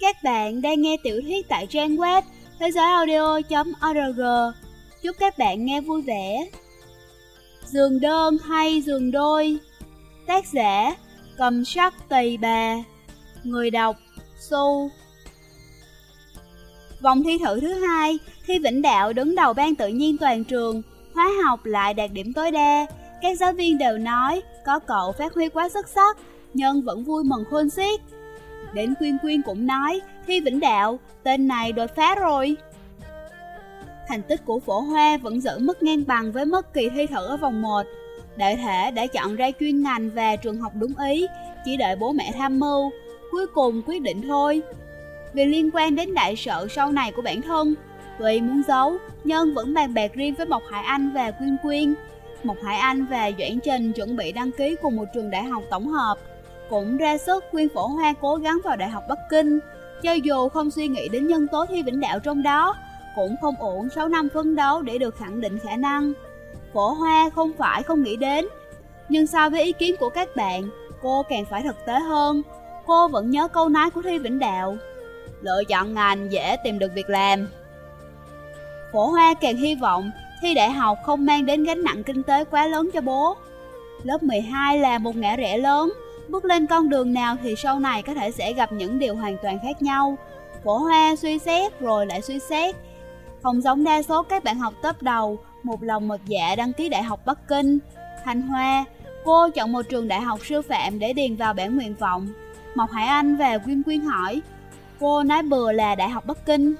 Các bạn đang nghe tiểu thuyết tại trang web thế giới audio.org. Chúc các bạn nghe vui vẻ. Giường đơn hay giường đôi Tác giả Cầm sắc tỳ bà Người đọc Su Vòng thi thử thứ hai, Thi Vĩnh Đạo đứng đầu ban tự nhiên toàn trường, hóa học lại đạt điểm tối đa. Các giáo viên đều nói có cậu phát huy quá xuất sắc, nhưng vẫn vui mừng khôn xiết. Đến Quyên Quyên cũng nói, Thi Vĩnh Đạo, tên này đột phá rồi. Thành tích của phổ hoa vẫn giữ mức ngang bằng với mức kỳ thi thử ở vòng 1. Đại thể đã chọn ra chuyên ngành và trường học đúng ý, chỉ đợi bố mẹ tham mưu, cuối cùng quyết định thôi. Vì liên quan đến đại sự sau này của bản thân, tuy muốn giấu, nhưng vẫn bàn bạc riêng với Mộc Hải Anh và Quyên Quyên. Mộc Hải Anh và Doãn Trình chuẩn bị đăng ký cùng một trường đại học tổng hợp, cũng ra sức khuyên phổ hoa cố gắng vào Đại học Bắc Kinh. Cho dù không suy nghĩ đến nhân tố thi vĩnh đạo trong đó, cũng không ổn 6 năm phấn đấu để được khẳng định khả năng. Phổ hoa không phải không nghĩ đến, nhưng so với ý kiến của các bạn, cô càng phải thực tế hơn. Cô vẫn nhớ câu nói của Thi Vĩnh Đạo. Lựa chọn ngành dễ tìm được việc làm. Phổ hoa càng hy vọng thi đại học không mang đến gánh nặng kinh tế quá lớn cho bố. Lớp 12 là một ngã rẽ lớn, bước lên con đường nào thì sau này có thể sẽ gặp những điều hoàn toàn khác nhau. Phổ hoa suy xét rồi lại suy xét. Không giống đa số các bạn học top đầu, một lòng một dạ đăng ký đại học Bắc Kinh. Thanh Hoa, cô chọn một trường đại học sư phạm để điền vào bản nguyện vọng. Mộc Hải Anh và Quyên Quyên hỏi, cô nói bừa là đại học Bắc Kinh.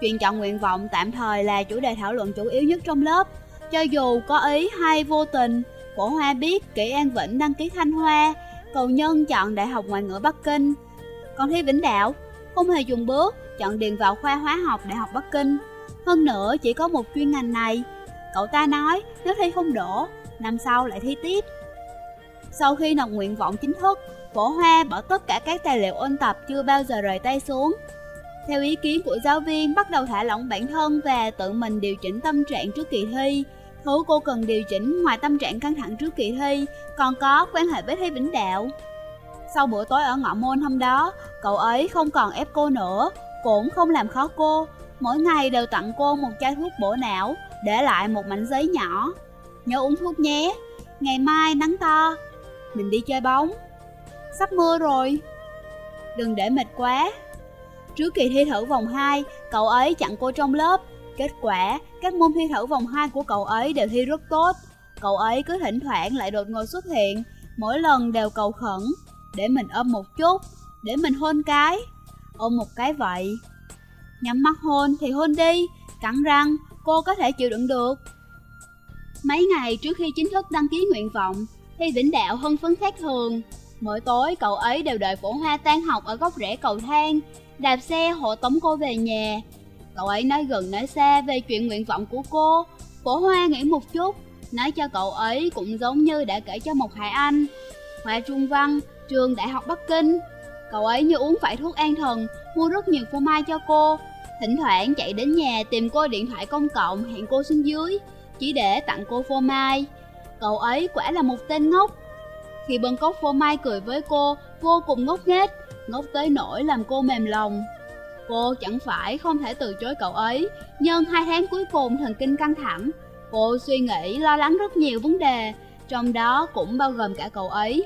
Chuyện chọn nguyện vọng tạm thời là chủ đề thảo luận chủ yếu nhất trong lớp. Cho dù có ý hay vô tình, Phổ Hoa biết Kỷ An Vĩnh đăng ký Thanh Hoa, cầu nhân chọn Đại học Ngoại ngữ Bắc Kinh. Còn Thi Vĩnh Đạo, không hề dùng bước, chọn điền vào khoa hóa học Đại học Bắc Kinh. Hơn nữa chỉ có một chuyên ngành này. Cậu ta nói nếu thi không đổ, năm sau lại thi tiếp. Sau khi nộp nguyện vọng chính thức, Phổ Hoa bỏ tất cả các tài liệu ôn tập chưa bao giờ rời tay xuống. Theo ý kiến của giáo viên, bắt đầu thả lỏng bản thân và tự mình điều chỉnh tâm trạng trước kỳ thi. Thứ cô cần điều chỉnh ngoài tâm trạng căng thẳng trước kỳ thi, còn có quan hệ với Thế Vĩnh Đạo. Sau bữa tối ở ngõ môn hôm đó, cậu ấy không còn ép cô nữa, cũng không làm khó cô. Mỗi ngày đều tặng cô một chai thuốc bổ não, để lại một mảnh giấy nhỏ. Nhớ uống thuốc nhé, ngày mai nắng to, mình đi chơi bóng. Sắp mưa rồi, đừng để mệt quá. Trước kỳ thi thử vòng 2, cậu ấy chặn cô trong lớp. Kết quả, các môn thi thử vòng 2 của cậu ấy đều thi rất tốt. Cậu ấy cứ thỉnh thoảng lại đột ngột xuất hiện, mỗi lần đều cầu khẩn. Để mình ôm một chút, để mình hôn cái. Ôm một cái vậy. Nhắm mắt hôn thì hôn đi, cắn răng, cô có thể chịu đựng được. Mấy ngày trước khi chính thức đăng ký nguyện vọng, thì Vĩnh Đạo hân phấn khác thường. Mỗi tối cậu ấy đều đợi phổ hoa tan học ở góc rẽ cầu thang, đạp xe hộ tống cô về nhà. Cậu ấy nói gần nói xa về chuyện nguyện vọng của cô. Phổ hoa nghĩ một chút, nói cho cậu ấy cũng giống như đã kể cho Mộc Hải Anh. Hoa Trung Văn, trường Đại học Bắc Kinh. Cậu ấy như uống phải thuốc an thần, mua rất nhiều phô mai cho cô. Thỉnh thoảng chạy đến nhà tìm cô điện thoại công cộng hẹn cô xuống dưới, chỉ để tặng cô phô mai. Cậu ấy quả là một tên ngốc. Khi bưng cốc phô mai cười với cô, vô cùng ngốc nghếch, ngốc tới nỗi làm cô mềm lòng. Cô chẳng phải không thể từ chối cậu ấy, nhưng hai tháng cuối cùng thần kinh căng thẳng. Cô suy nghĩ lo lắng rất nhiều vấn đề, trong đó cũng bao gồm cả cậu ấy.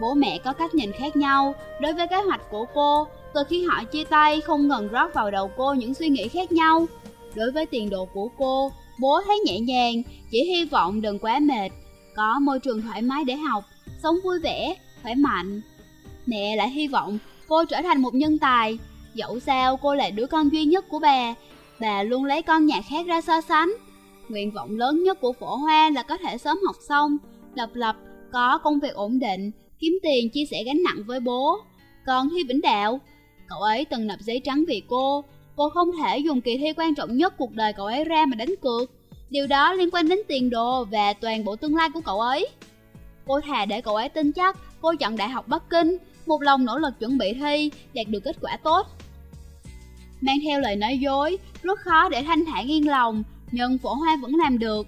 Bố mẹ có cách nhìn khác nhau đối với kế hoạch của cô, từ khi họ chia tay không ngừng rót vào đầu cô những suy nghĩ khác nhau. Đối với tiền đồ của cô, bố thấy nhẹ nhàng, chỉ hy vọng đừng quá mệt, có môi trường thoải mái để học, sống vui vẻ, khỏe mạnh. Mẹ lại hy vọng cô trở thành một nhân tài, dẫu sao cô là đứa con duy nhất của bà, bà luôn lấy con nhà khác ra so sánh. Nguyện vọng lớn nhất của phổ hoa là có thể sớm học xong, lập lập, có công việc ổn định, kiếm tiền chia sẻ gánh nặng với bố. Còn Thi Vĩnh Đạo, cậu ấy từng nộp giấy trắng vì cô, cô không thể dùng kỳ thi quan trọng nhất cuộc đời cậu ấy ra mà đánh cược. Điều đó liên quan đến tiền đồ và toàn bộ tương lai của cậu ấy. Cô thà để cậu ấy tin chắc cô chọn Đại học Bắc Kinh, một lòng nỗ lực chuẩn bị thi, đạt được kết quả tốt. Mang theo lời nói dối, rất khó để thanh thản yên lòng, nhưng phổ hoa vẫn làm được.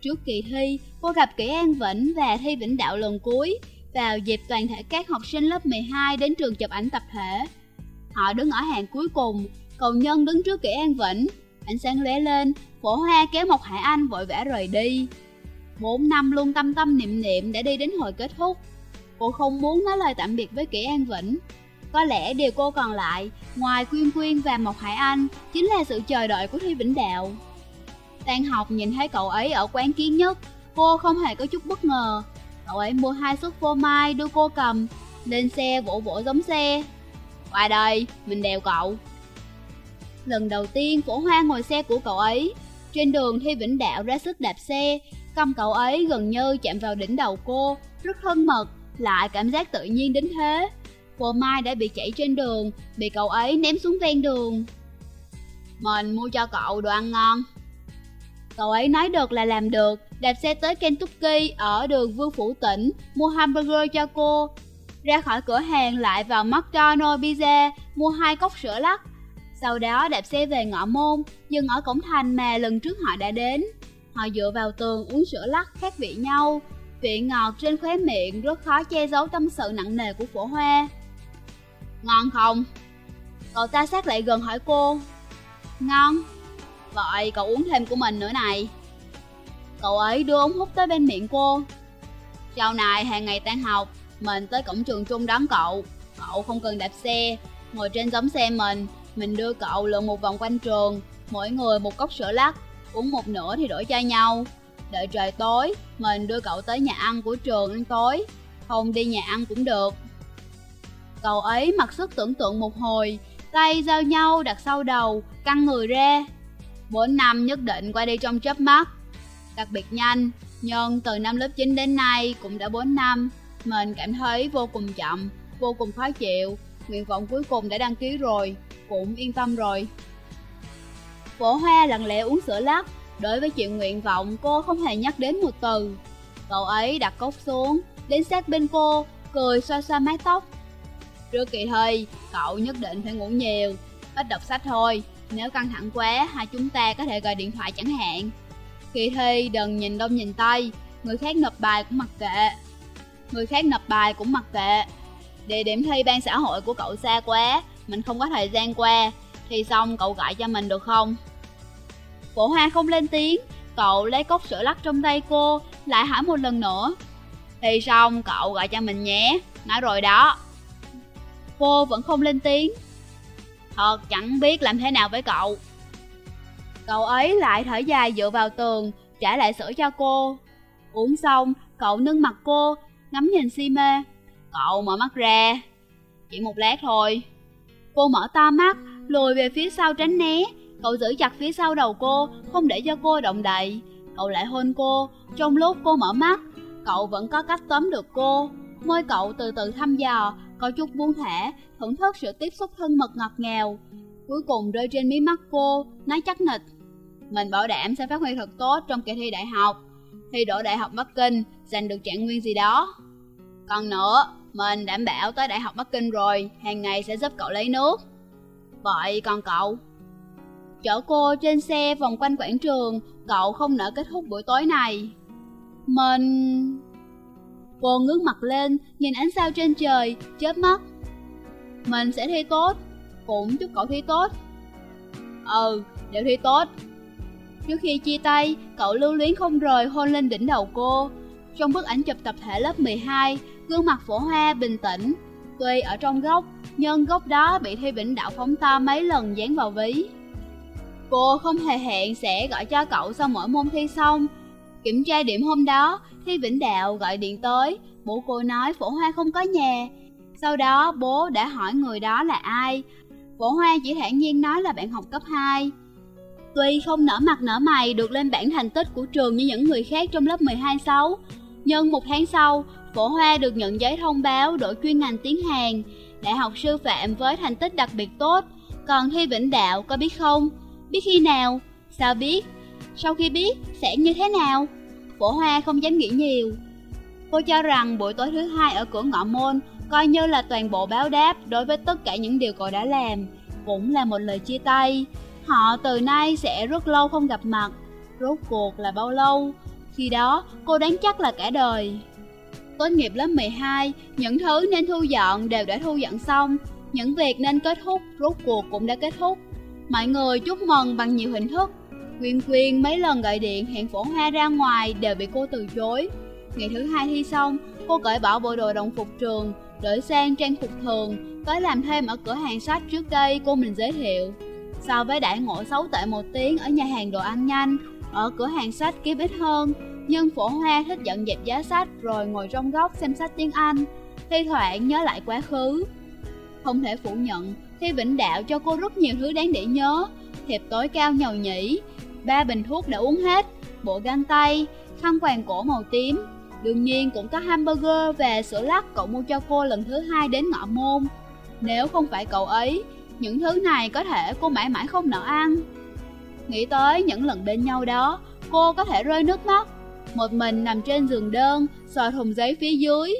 Trước kỳ thi, cô gặp Kỷ An Vĩnh và thi Vĩnh Đạo lần cuối, vào dịp toàn thể các học sinh lớp 12 đến trường chụp ảnh tập thể. Họ đứng ở hàng cuối cùng, cầu nhân đứng trước kỹ An Vĩnh. Ánh sáng lóe lên, phổ hoa kéo một Hải Anh vội vã rời đi. Bốn năm luôn tâm tâm niệm niệm đã đi đến hồi kết thúc. Cô không muốn nói lời tạm biệt với kỹ An Vĩnh. Có lẽ điều cô còn lại, ngoài Quyên Quyên và Mộc Hải Anh, chính là sự chờ đợi của Thi Vĩnh Đạo. Tan học nhìn thấy cậu ấy ở quán kiến nhất, cô không hề có chút bất ngờ. Cậu ấy mua hai suất phô mai đưa cô cầm, lên xe vỗ vỗ giống xe. Qua đây, mình đèo cậu. Lần đầu tiên phổ hoa ngồi xe của cậu ấy, trên đường Thi Vĩnh Đạo ra sức đạp xe, cầm cậu ấy gần như chạm vào đỉnh đầu cô, rất thân mật, lại cảm giác tự nhiên đến thế. Phô mai đã bị chảy trên đường, bị cậu ấy ném xuống ven đường. Mình mua cho cậu đồ ăn ngon. Cậu ấy nói được là làm được, đạp xe tới Kentucky ở đường Vương Phủ Tỉnh, mua hamburger cho cô. Ra khỏi cửa hàng lại vào McDonald's Pizza, mua hai cốc sữa lắc. Sau đó đạp xe về ngõ môn, dừng ở cổng thành mà lần trước họ đã đến. Họ dựa vào tường uống sữa lắc khác vị nhau, vị ngọt trên khóe miệng rất khó che giấu tâm sự nặng nề của phổ hoa. Ngon không? Cậu ta sát lại gần hỏi cô. Ngon. Vậy cậu uống thêm của mình nữa này. Cậu ấy đưa ống hút tới bên miệng cô. Sau này hàng ngày tan học, mình tới cổng trường trung đón cậu. Cậu không cần đạp xe, ngồi trên giống xe mình, mình đưa cậu lượn một vòng quanh trường, mỗi người một cốc sữa lắc, uống một nửa thì đổi cho nhau. Đợi trời tối, mình đưa cậu tới nhà ăn của trường ăn tối, không đi nhà ăn cũng được. Cậu ấy mặc sức tưởng tượng một hồi, tay giao nhau đặt sau đầu, căng người ra. Bốn năm nhất định qua đi trong chớp mắt. Đặc biệt nhanh, nhưng từ năm lớp 9 đến nay cũng đã 4 năm, mình cảm thấy vô cùng chậm, vô cùng khó chịu. Nguyện vọng cuối cùng đã đăng ký rồi, cũng yên tâm rồi. Phổ Hoa lặng lẽ uống sữa lắc, đối với chuyện nguyện vọng cô không hề nhắc đến một từ. Cậu ấy đặt cốc xuống, đến sát bên cô, cười xoa xoa mái tóc, Trước kỳ thi, cậu nhất định phải ngủ nhiều, ít đọc sách thôi. Nếu căng thẳng quá, hai chúng ta có thể gọi điện thoại chẳng hạn. Kỳ thi đừng nhìn đông nhìn tây, người khác nộp bài cũng mặc kệ. Người khác nộp bài cũng mặc kệ. Địa điểm thi ban xã hội của cậu xa quá, mình không có thời gian qua. Thì xong cậu gọi cho mình được không? Phổ Hoa không lên tiếng, cậu lấy cốc sữa lắc trong tay cô, lại hỏi một lần nữa. Thì xong cậu gọi cho mình nhé, nói rồi đó. Cô vẫn không lên tiếng. Thật chẳng biết làm thế nào với cậu. Cậu ấy lại thở dài dựa vào tường, Trả lại sữa cho cô. Uống xong, cậu nâng mặt cô, Ngắm nhìn si mê Cậu mở mắt ra. Chỉ một lát thôi. Cô mở to mắt, Lùi về phía sau tránh né. Cậu giữ chặt phía sau đầu cô, Không để cho cô động đậy. Cậu lại hôn cô. Trong lúc cô mở mắt, Cậu vẫn có cách tóm được cô. Môi cậu từ từ thăm dò có chút buông thả, thưởng thức sự tiếp xúc thân mật ngọt ngào. Cuối cùng rơi trên mí mắt cô, nói chắc nịch. Mình bảo đảm sẽ phát huy thật tốt trong kỳ thi đại học. Thi đỗ đại học Bắc Kinh, giành được trạng nguyên gì đó. Còn nữa, mình đảm bảo tới đại học Bắc Kinh rồi, hàng ngày sẽ giúp cậu lấy nước. Vậy còn cậu? Chở cô trên xe vòng quanh quảng trường, cậu không nỡ kết thúc buổi tối này. Mình... Cô ngước mặt lên, nhìn ánh sao trên trời, chớp mắt. Mình sẽ thi tốt, cũng chúc cậu thi tốt. Ừ, đều thi tốt. Trước khi chia tay, cậu lưu luyến không rời hôn lên đỉnh đầu cô. Trong bức ảnh chụp tập thể lớp 12, gương mặt phổ hoa bình tĩnh. Tuy ở trong góc, nhưng góc đó bị Thi Vĩnh Đạo phóng to mấy lần dán vào ví. Cô không hề hẹn sẽ gọi cho cậu sau mỗi môn thi xong, Kiểm tra điểm hôm đó, Thi Vĩnh Đạo gọi điện tới, bố cô nói Phổ Hoa không có nhà. Sau đó bố đã hỏi người đó là ai. Phổ Hoa chỉ thản nhiên nói là bạn học cấp 2. Tuy không nở mặt nở mày được lên bảng thành tích của trường như những người khác trong lớp 12 6, nhưng một tháng sau, Phổ Hoa được nhận giấy thông báo đổi chuyên ngành tiếng Hàn, Đại học sư phạm với thành tích đặc biệt tốt. Còn Thi Vĩnh Đạo có biết không? Biết khi nào? Sao biết? Sau khi biết, sẽ như thế nào? Phổ Hoa không dám nghĩ nhiều. Cô cho rằng buổi tối thứ hai ở cửa ngõ môn coi như là toàn bộ báo đáp đối với tất cả những điều cô đã làm, cũng là một lời chia tay. Họ từ nay sẽ rất lâu không gặp mặt, rốt cuộc là bao lâu? Khi đó, cô đáng chắc là cả đời. Tốt nghiệp lớp 12, những thứ nên thu dọn đều đã thu dọn xong, những việc nên kết thúc rốt cuộc cũng đã kết thúc. Mọi người chúc mừng bằng nhiều hình thức. Quyên Quyên mấy lần gọi điện hẹn phổ hoa ra ngoài đều bị cô từ chối. Ngày thứ hai thi xong, cô cởi bỏ bộ đồ đồng phục trường, đổi sang trang phục thường, tới làm thêm ở cửa hàng sách trước đây cô mình giới thiệu. So với đại ngộ xấu tệ một tiếng ở nhà hàng đồ ăn nhanh, ở cửa hàng sách kiếm ít hơn, nhưng phổ hoa thích dọn dẹp giá sách rồi ngồi trong góc xem sách tiếng Anh, thi thoảng nhớ lại quá khứ. Không thể phủ nhận, Thi Vĩnh Đạo cho cô rất nhiều thứ đáng để nhớ, thiệp tối cao nhầu nhĩ, ba bình thuốc đã uống hết, bộ găng tay, khăn quàng cổ màu tím, đương nhiên cũng có hamburger và sữa lắc cậu mua cho cô lần thứ hai đến ngọ môn. Nếu không phải cậu ấy, những thứ này có thể cô mãi mãi không nỡ ăn. Nghĩ tới những lần bên nhau đó, cô có thể rơi nước mắt. Một mình nằm trên giường đơn, sờ thùng giấy phía dưới.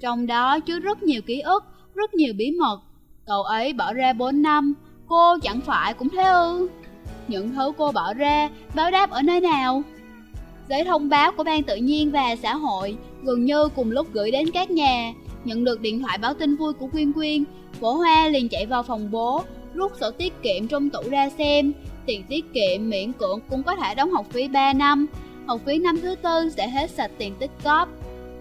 Trong đó chứa rất nhiều ký ức, rất nhiều bí mật. Cậu ấy bỏ ra 4 năm, cô chẳng phải cũng thế ư? Những thứ cô bỏ ra, báo đáp ở nơi nào? Giấy thông báo của Ban Tự nhiên và Xã hội gần như cùng lúc gửi đến các nhà. Nhận được điện thoại báo tin vui của Quyên Quyên, Phổ Hoa liền chạy vào phòng bố, rút sổ tiết kiệm trong tủ ra xem. Tiền tiết kiệm miễn cưỡng cũng có thể đóng học phí 3 năm, học phí năm thứ tư sẽ hết sạch tiền tích góp.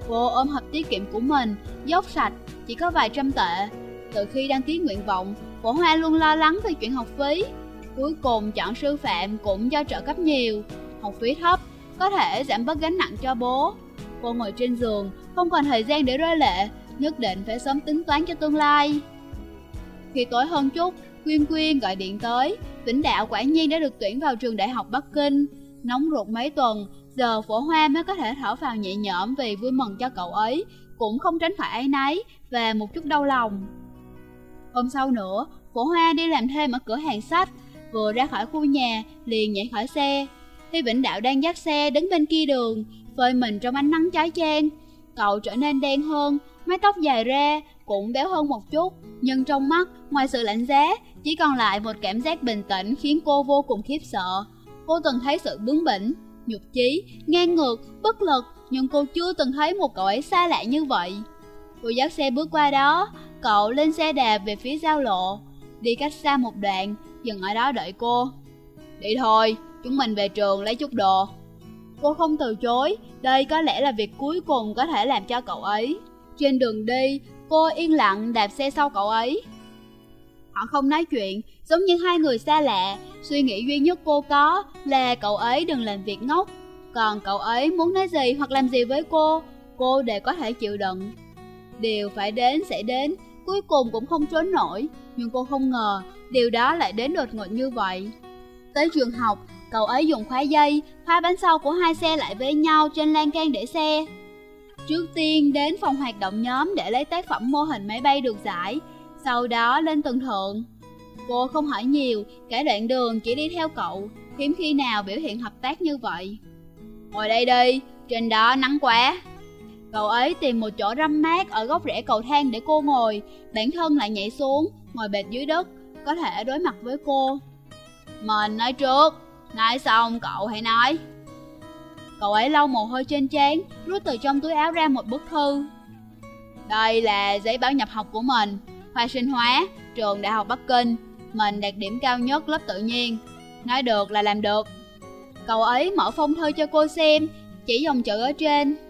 Cô ôm hộp tiết kiệm của mình, dốc sạch, chỉ có vài trăm tệ. Từ khi đăng ký nguyện vọng, Phổ Hoa luôn lo lắng về chuyện học phí. Cuối cùng chọn sư phạm cũng do trợ cấp nhiều, học phí thấp, có thể giảm bớt gánh nặng cho bố. Cô ngồi trên giường, không còn thời gian để rơi lệ, nhất định phải sớm tính toán cho tương lai. Khi tối hơn chút, Quyên Quyên gọi điện tới, Vĩnh Đạo quả nhiên đã được tuyển vào trường đại học Bắc Kinh. Nóng ruột mấy tuần, giờ phổ hoa mới có thể thở vào nhẹ nhõm vì vui mừng cho cậu ấy, cũng không tránh khỏi áy náy và một chút đau lòng. Hôm sau nữa, phổ hoa đi làm thêm ở cửa hàng sách, vừa ra khỏi khu nhà, liền nhảy khỏi xe. Khi Vĩnh Đạo đang dắt xe đứng bên kia đường, phơi mình trong ánh nắng chói chang. Cậu trở nên đen hơn, mái tóc dài ra, cũng béo hơn một chút, nhưng trong mắt, ngoài sự lạnh giá, chỉ còn lại một cảm giác bình tĩnh khiến cô vô cùng khiếp sợ. Cô từng thấy sự bướng bỉnh, nhục chí, ngang ngược, bất lực, nhưng cô chưa từng thấy một cậu ấy xa lạ như vậy. Cô dắt xe bước qua đó, cậu lên xe đạp về phía giao lộ, đi cách xa một đoạn, dừng ở đó đợi cô. Đi thôi, chúng mình về trường lấy chút đồ. Cô không từ chối, đây có lẽ là việc cuối cùng có thể làm cho cậu ấy. Trên đường đi, cô yên lặng đạp xe sau cậu ấy. Họ không nói chuyện, giống như hai người xa lạ, suy nghĩ duy nhất cô có là cậu ấy đừng làm việc ngốc. Còn cậu ấy muốn nói gì hoặc làm gì với cô, cô đều có thể chịu đựng. Điều phải đến sẽ đến, cuối cùng cũng không trốn nổi, nhưng cô không ngờ điều đó lại đến đột ngột như vậy. Tới trường học, cậu ấy dùng khóa dây, khóa bánh sau của hai xe lại với nhau trên lan can để xe. Trước tiên đến phòng hoạt động nhóm để lấy tác phẩm mô hình máy bay được giải, sau đó lên tầng thượng. Cô không hỏi nhiều, cả đoạn đường chỉ đi theo cậu, hiếm khi nào biểu hiện hợp tác như vậy. Ngồi đây đi, trên đó nắng quá. Cậu ấy tìm một chỗ râm mát ở góc rẽ cầu thang để cô ngồi, bản thân lại nhảy xuống, ngồi bệt dưới đất, có thể đối mặt với cô. Mình nói trước, nói xong cậu hãy nói. Cậu ấy lau mồ hôi trên trán, rút từ trong túi áo ra một bức thư. Đây là giấy báo nhập học của mình, khoa sinh hóa, trường Đại học Bắc Kinh. Mình đạt điểm cao nhất lớp tự nhiên. Nói được là làm được. Cậu ấy mở phong thư cho cô xem, chỉ dòng chữ ở trên.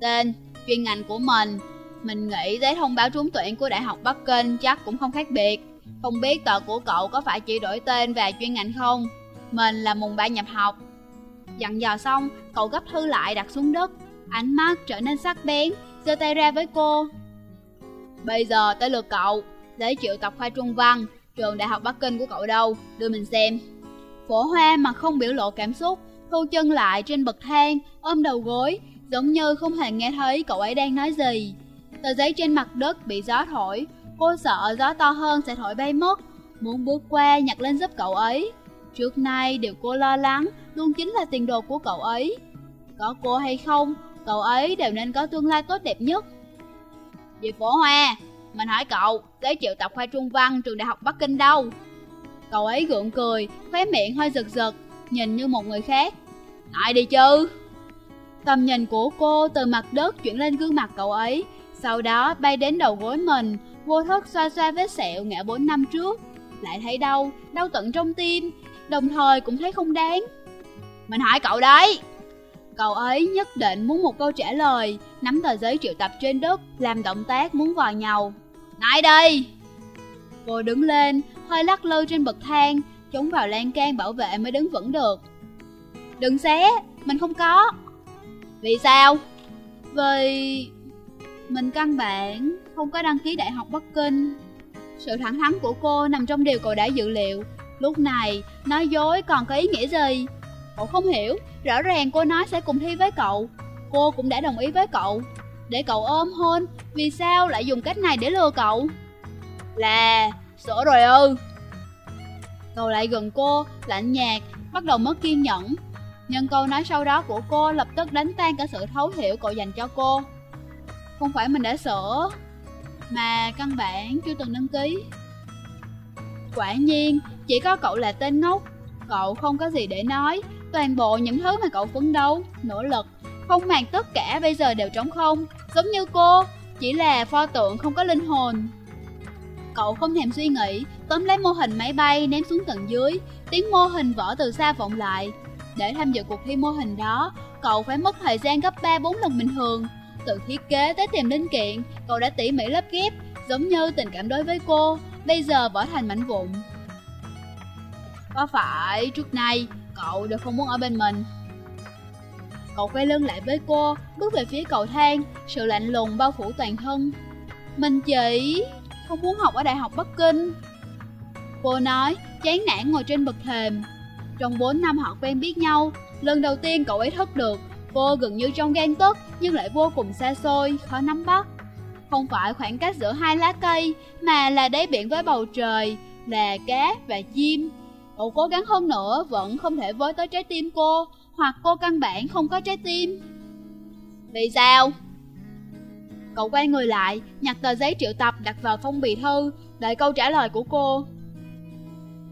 Tên, chuyên ngành của mình. Mình nghĩ giấy thông báo trúng tuyển của Đại học Bắc Kinh chắc cũng không khác biệt. Không biết tờ của cậu có phải chỉ đổi tên và chuyên ngành không? Mình là mùng ba nhập học. Dặn dò xong, cậu gấp thư lại đặt xuống đất. Ánh mắt trở nên sắc bén, giơ tay ra với cô. Bây giờ tới lượt cậu, giấy triệu tập khoa trung văn, trường đại học Bắc Kinh của cậu đâu, đưa mình xem. Phổ hoa mà không biểu lộ cảm xúc, thu chân lại trên bậc thang, ôm đầu gối, giống như không hề nghe thấy cậu ấy đang nói gì. Tờ giấy trên mặt đất bị gió thổi, cô sợ gió to hơn sẽ thổi bay mất, muốn bước qua nhặt lên giúp cậu ấy. Trước nay điều cô lo lắng luôn chính là tiền đồ của cậu ấy. Có cô hay không, cậu ấy đều nên có tương lai tốt đẹp nhất. Dì Phổ Hoa, mình hỏi cậu, giấy triệu tập khoa trung văn trường đại học Bắc Kinh đâu? Cậu ấy gượng cười, khóe miệng hơi giật giật, nhìn như một người khác. Nói đi chứ. Tầm nhìn của cô từ mặt đất chuyển lên gương mặt cậu ấy, sau đó bay đến đầu gối mình, Vô thức xoa xoa vết sẹo ngã 4 năm trước. Lại thấy đau, đau tận trong tim. Đồng thời cũng thấy không đáng. Mình hỏi cậu đấy. Cậu ấy nhất định muốn một câu trả lời Nắm tờ giấy triệu tập trên đất Làm động tác muốn vào nhau. Nói đây! Cô đứng lên, hơi lắc lư trên bậc thang Chống vào lan can bảo vệ mới đứng vững được. Đừng xé, mình không có. Vì sao? Vì... Mình căn bản không có đăng ký Đại học Bắc Kinh. Sự thẳng thắn của cô nằm trong điều cậu đã dự liệu. Lúc này, nói dối còn có ý nghĩa gì? Cậu không hiểu, rõ ràng cô nói sẽ cùng thi với cậu. Cô cũng đã đồng ý với cậu. Để cậu ôm hôn, vì sao lại dùng cách này để lừa cậu? Là, sổ rồi ư. Cậu lại gần cô, lạnh nhạt, bắt đầu mất kiên nhẫn. Nhưng câu nói sau đó của cô lập tức đánh tan cả sự thấu hiểu cậu dành cho cô. Không phải mình đã sửa Mà căn bản chưa từng đăng ký. Quả nhiên, chỉ có cậu là tên ngốc. Cậu không có gì để nói Toàn bộ những thứ mà cậu phấn đấu, nỗ lực Không màng tất cả bây giờ đều trống không. Giống như cô, chỉ là pho tượng không có linh hồn. Cậu không thèm suy nghĩ, tóm lấy mô hình máy bay ném xuống tầng dưới Tiếng mô hình vỡ từ xa vọng lại. Để tham dự cuộc thi mô hình đó, cậu phải mất thời gian gấp 3-4 lần bình thường. Từ thiết kế tới tìm linh kiện, cậu đã tỉ mỉ lắp ghép Giống như tình cảm đối với cô, bây giờ vỡ thành mảnh vụn. Có phải trước nay cậu đều không muốn ở bên mình? Cậu quay lưng lại với cô, bước về phía cầu thang, sự lạnh lùng bao phủ toàn thân. Mình chỉ không muốn học ở Đại học Bắc Kinh. Cô nói, chán nản ngồi trên bậc thềm. Trong 4 năm họ quen biết nhau, lần đầu tiên cậu ấy thức được. Cô gần như trong gan tức, nhưng lại vô cùng xa xôi, khó nắm bắt. Không phải khoảng cách giữa hai lá cây, mà là đáy biển với bầu trời, là cá và chim. Cậu cố gắng hơn nữa vẫn không thể với tới trái tim cô Hoặc cô căn bản không có trái tim. Vì sao? Cậu quay người lại, nhặt tờ giấy triệu tập đặt vào phong bì thư Đợi câu trả lời của cô.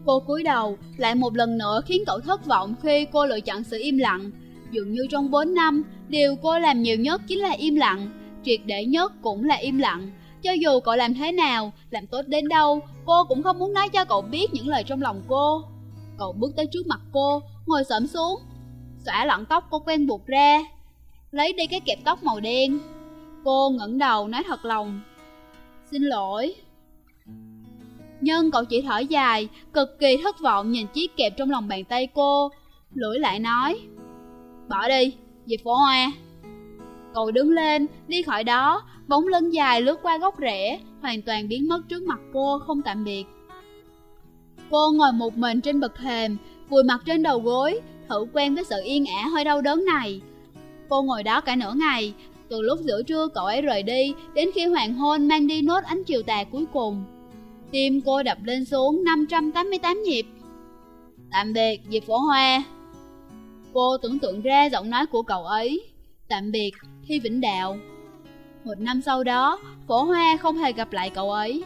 Cô cúi đầu, lại một lần nữa khiến cậu thất vọng khi cô lựa chọn sự im lặng. Dường như trong 4 năm, điều cô làm nhiều nhất chính là im lặng Triệt để nhất cũng là im lặng. Cho dù cậu làm thế nào, làm tốt đến đâu Cô cũng không muốn nói cho cậu biết những lời trong lòng cô. Cậu bước tới trước mặt cô, ngồi xổm xuống Xõa lọn tóc cô quen buộc ra Lấy đi cái kẹp tóc màu đen. Cô ngẩng đầu nói thật lòng Xin lỗi. Nhưng cậu chỉ thở dài Cực kỳ thất vọng nhìn chiếc kẹp trong lòng bàn tay cô Lưỡi lại nói Bỏ đi, về phố hoa Cậu đứng lên, đi khỏi đó Bóng lưng dài lướt qua góc rẽ Hoàn toàn biến mất trước mặt cô, không tạm biệt Cô ngồi một mình trên bậc thềm, vùi mặt trên đầu gối, thử quen với sự yên ả hơi đau đớn này. Cô ngồi đó cả nửa ngày, từ lúc giữa trưa cậu ấy rời đi đến khi hoàng hôn mang đi nốt ánh chiều tà cuối cùng. Tim cô đập lên xuống 588 nhịp. Tạm biệt, Diệp Phổ Hoa. Cô tưởng tượng ra giọng nói của cậu ấy. Tạm biệt, Thi Vĩnh Đạo. Một năm sau đó, Phổ Hoa không hề gặp lại cậu ấy.